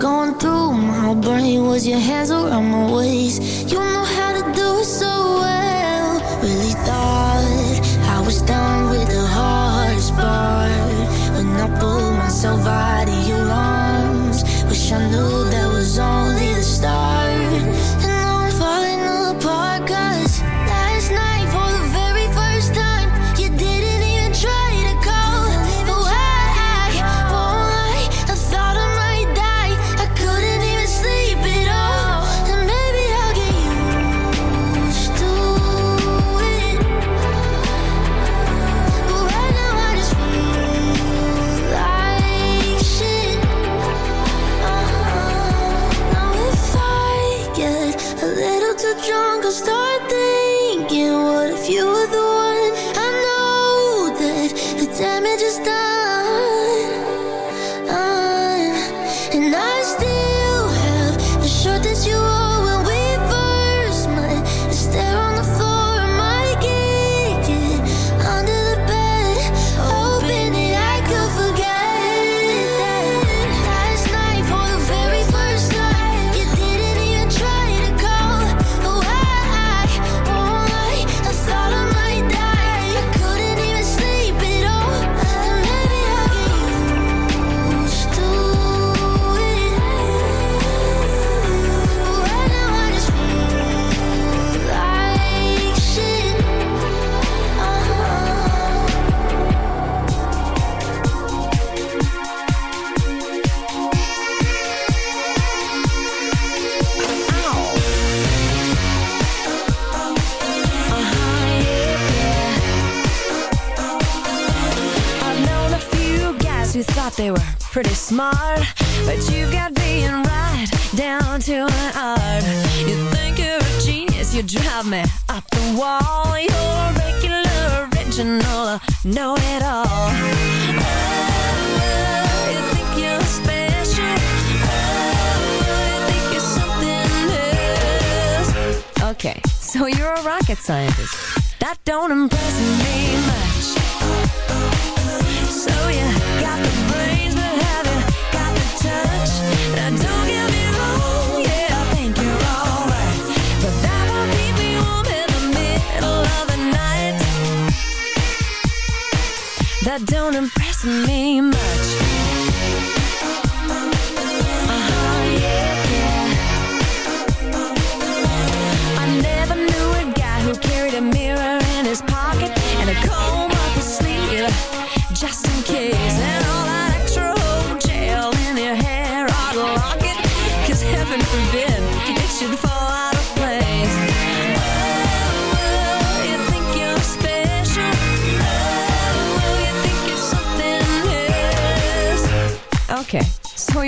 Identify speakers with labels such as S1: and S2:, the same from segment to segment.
S1: Going through my brain was your hands around my waist. You know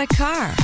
S2: A car.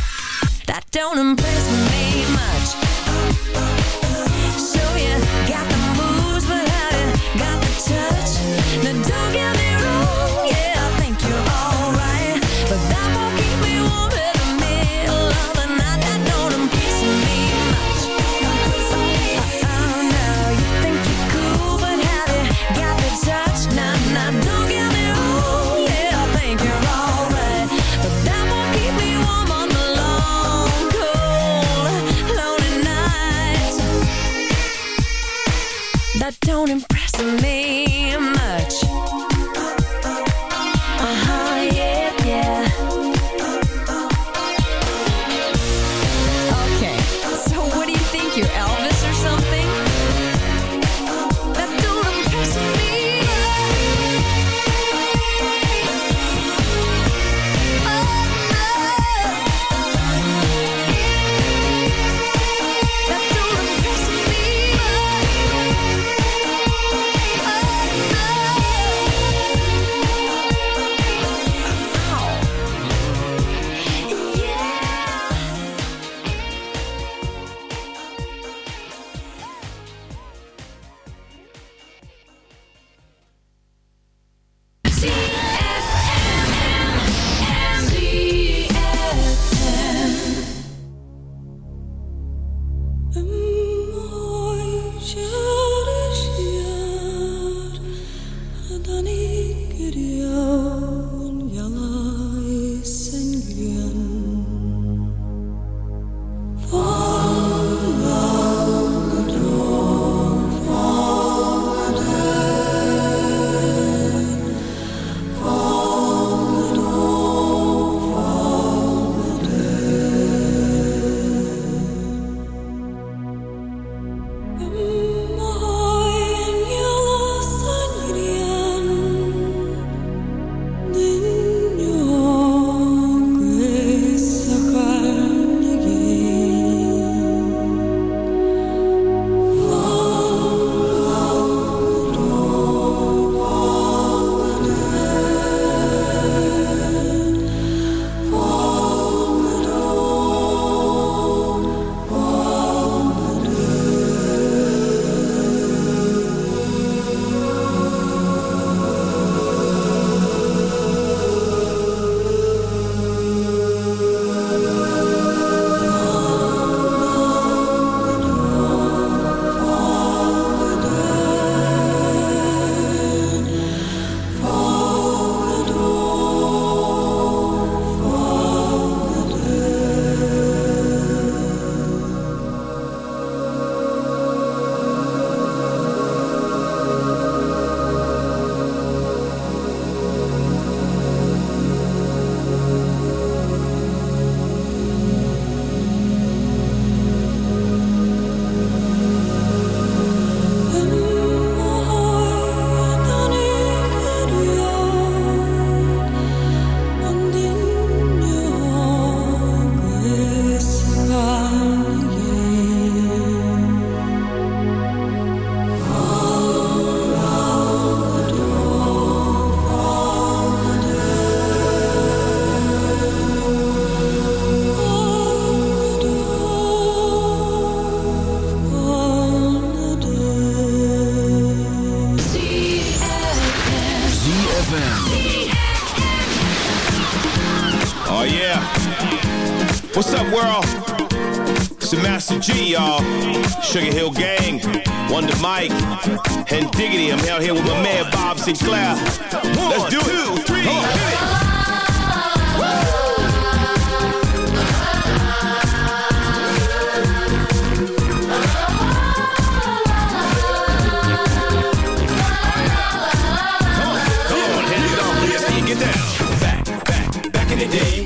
S2: Sinclair.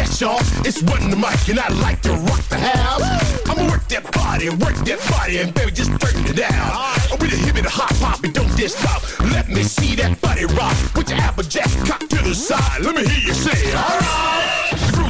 S3: It's run the mic and I like to rock the house. I'ma work that body, work that body, and baby, just turn it down. I'm oh, with a hip and a hop hop and don't diss stop. Let me see that body rock. Put your applejack cock to the side. Let me hear you say, alright.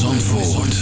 S4: Zandvoort.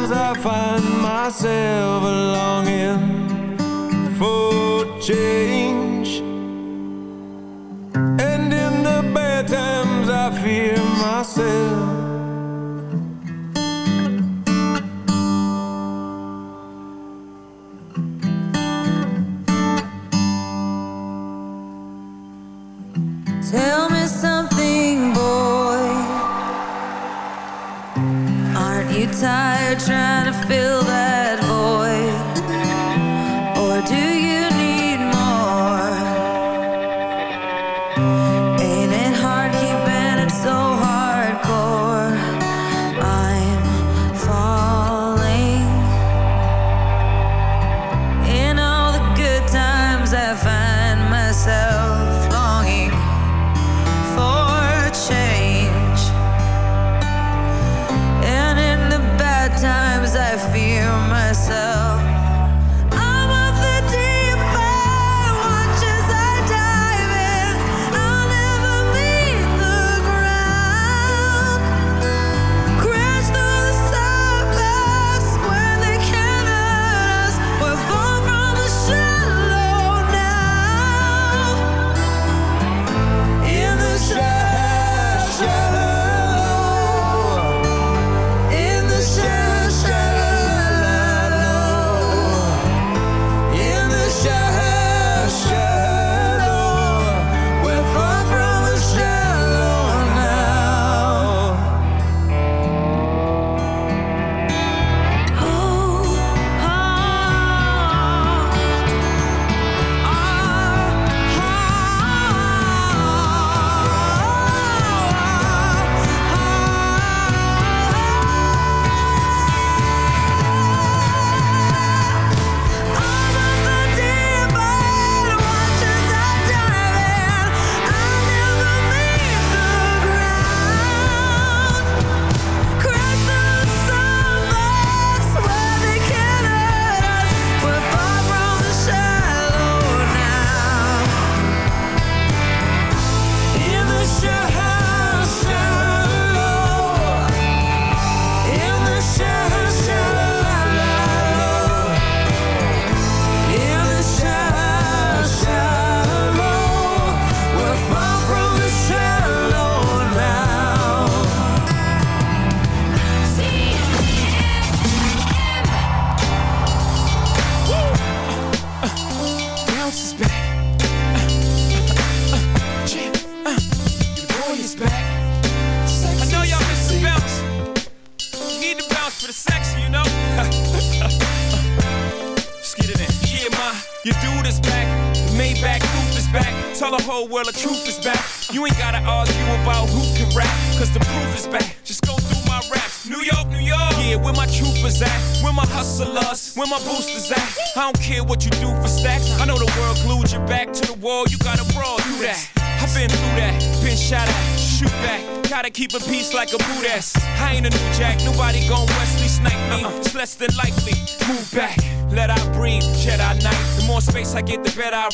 S4: Sometimes I
S5: find myself longing for change. And in the bad times I fear myself.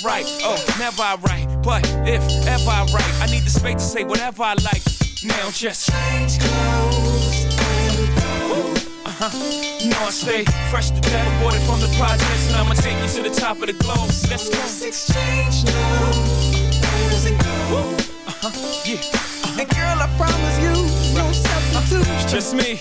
S6: Write. Oh, never I write, but if ever I write, I need the space to say whatever I like. Now just change clothes and go. Uh-huh. You know I stay fresh to death, aborted from the projects, and I'ma take you to the top of the globe. Let's go. Let's exchange now. Uh-huh. Yeah.
S7: And girl, I promise you, no substitute.
S6: It's just me.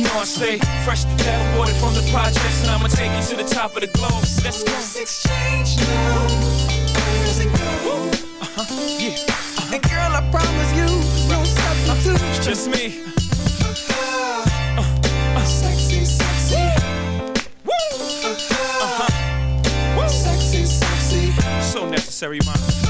S6: You know I stay fresh to death, water from the projects, and I'ma take you to the top of the globe. Let's go. Let's exchange now. Uh-huh. Yeah.
S7: And girl, I promise you, no substitute.
S6: It's just me.
S7: Sexy, sexy.
S6: Woo! Uh-huh. Woo!
S7: Sexy, sexy.
S6: So necessary, man.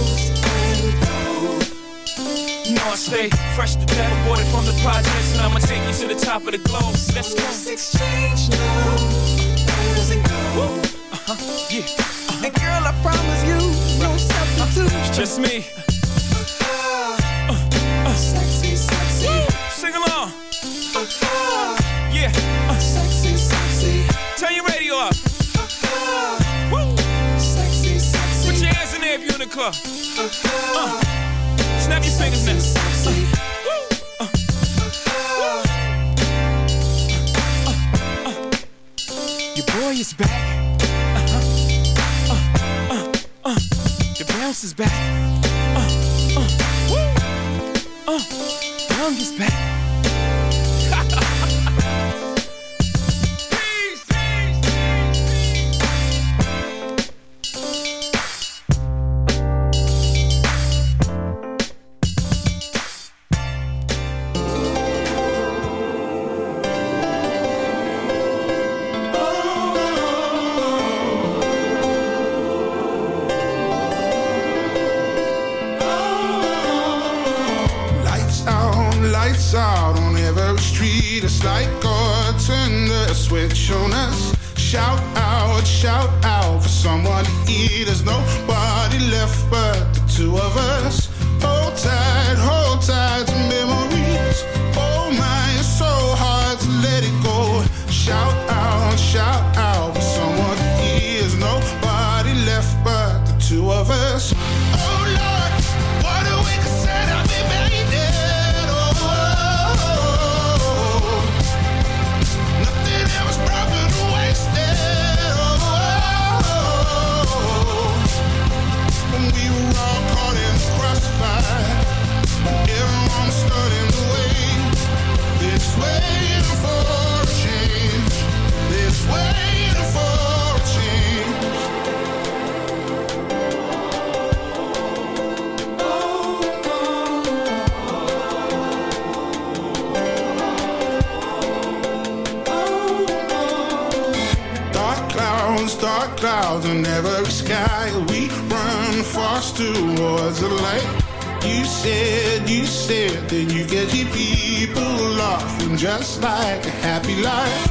S6: I stay fresh to death, aborted from the projects, and I'ma take you to the top of the globe. Let's go. Let's exchange now. Uh-huh. Yeah.
S7: And girl, I promise you, no substitute.
S6: It's just me.
S7: Sexy, sexy.
S6: Sing along. Yeah. Uh,
S7: Sexy, sexy.
S6: turn your radio up. Woo.
S7: Sexy, sexy.
S6: Put your hands in there if you're in the club. Uh, snap your fingers now. Uh, Your boy is back. Uh-huh. Uh, uh, uh. The bounce is back. Uh, uh. Uh, Young is back.
S8: light. You said, you said that you get your people laughing just like a happy life.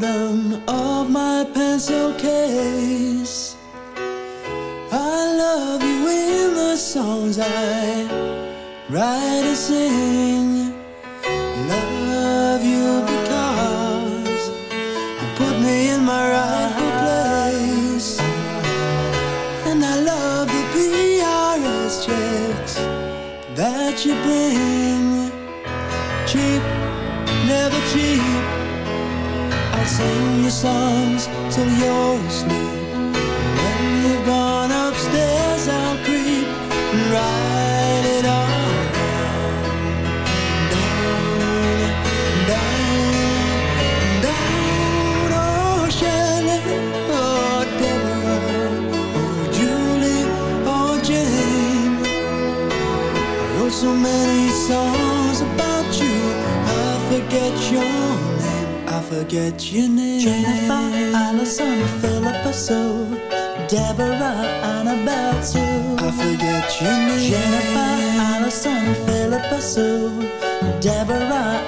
S9: bottom of my pencil case. I love you in the songs I write and sing. songs till you're asleep. When you've gone upstairs, I'll creep and ride it all on down, down, down. Oh Shelley, oh Deborah, oh Julie, oh Jane. I wrote so many songs about you, I forget your name, I forget your name. So, Deborah, and about to I forget your name. Jennifer, Allison, Philippa Sue, Deborah,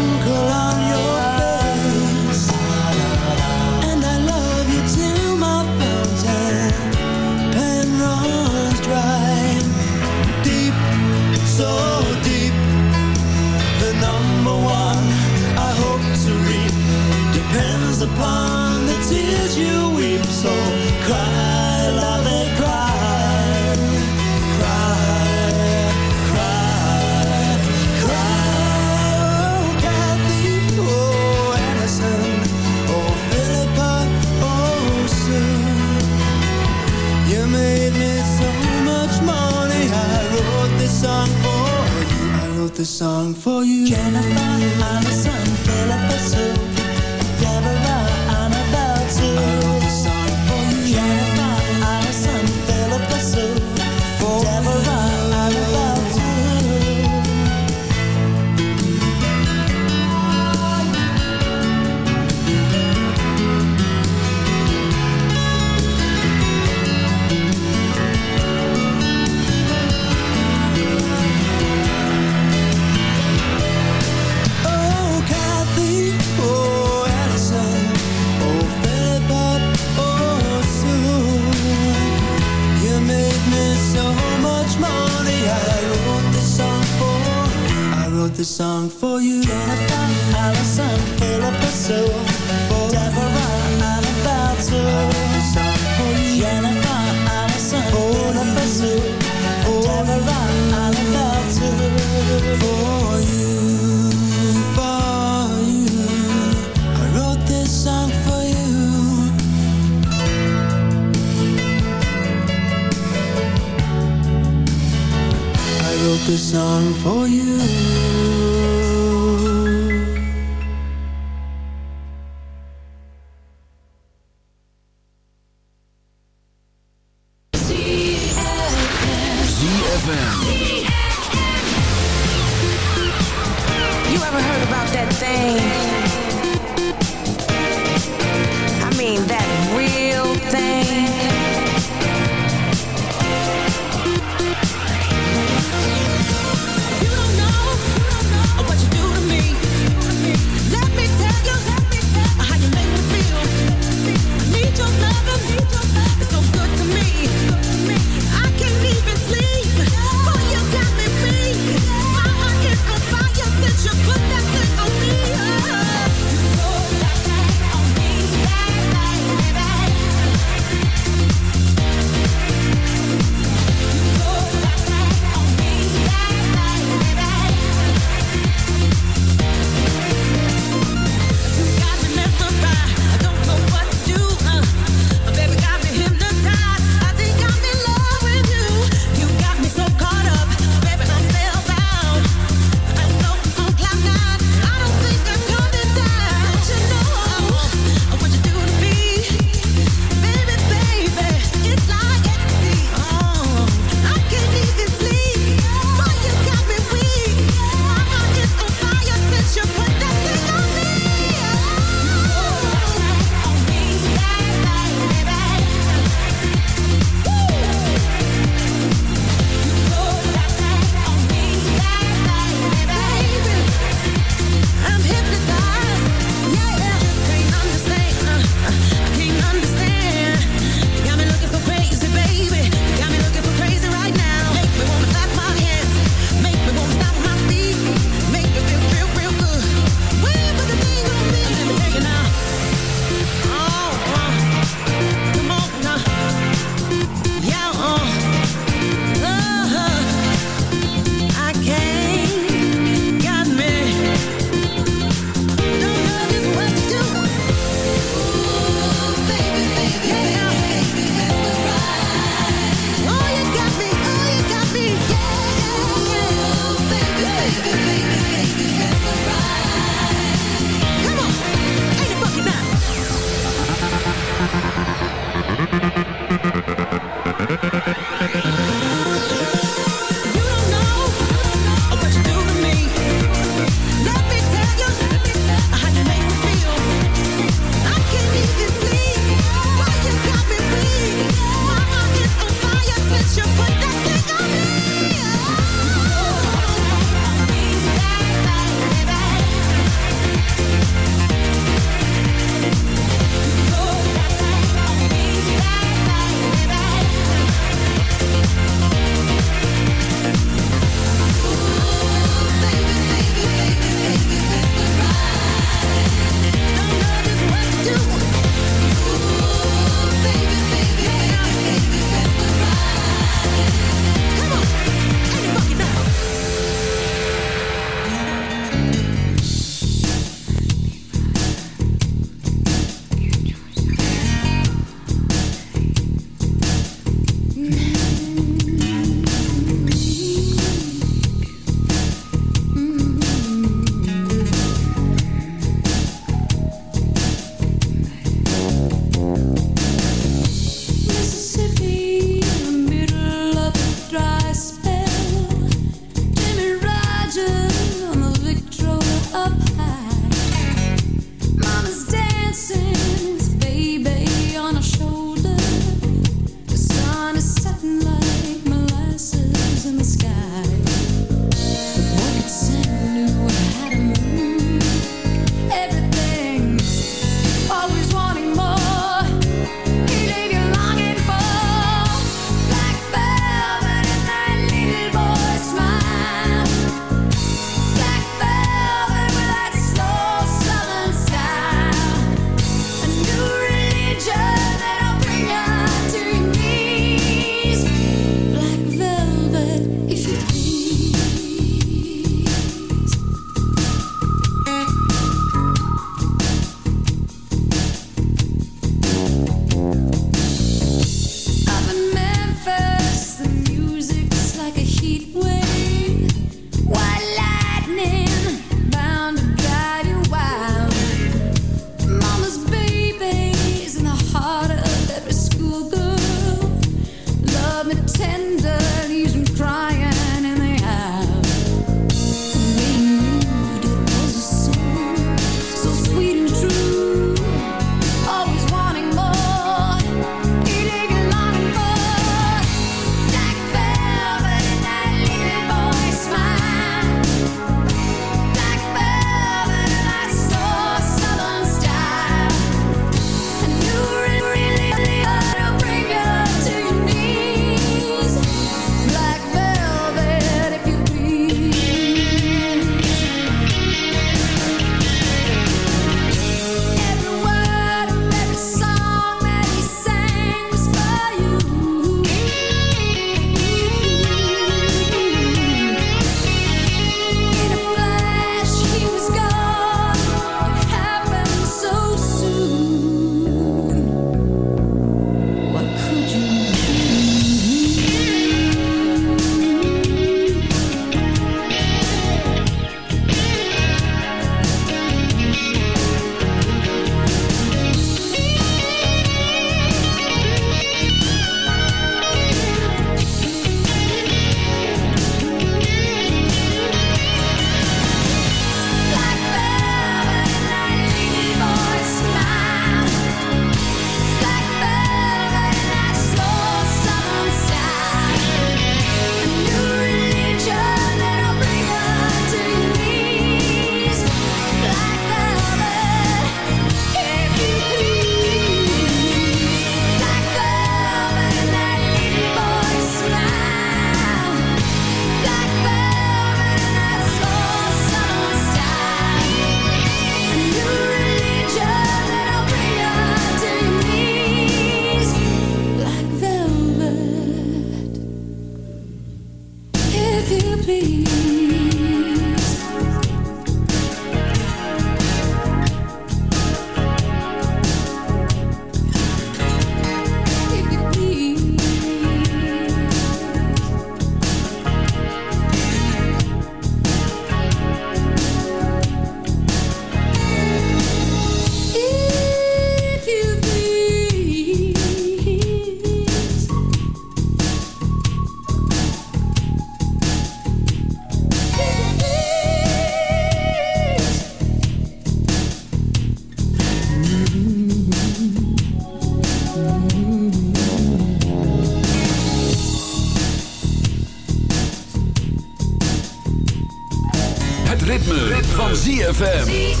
S10: ZFM.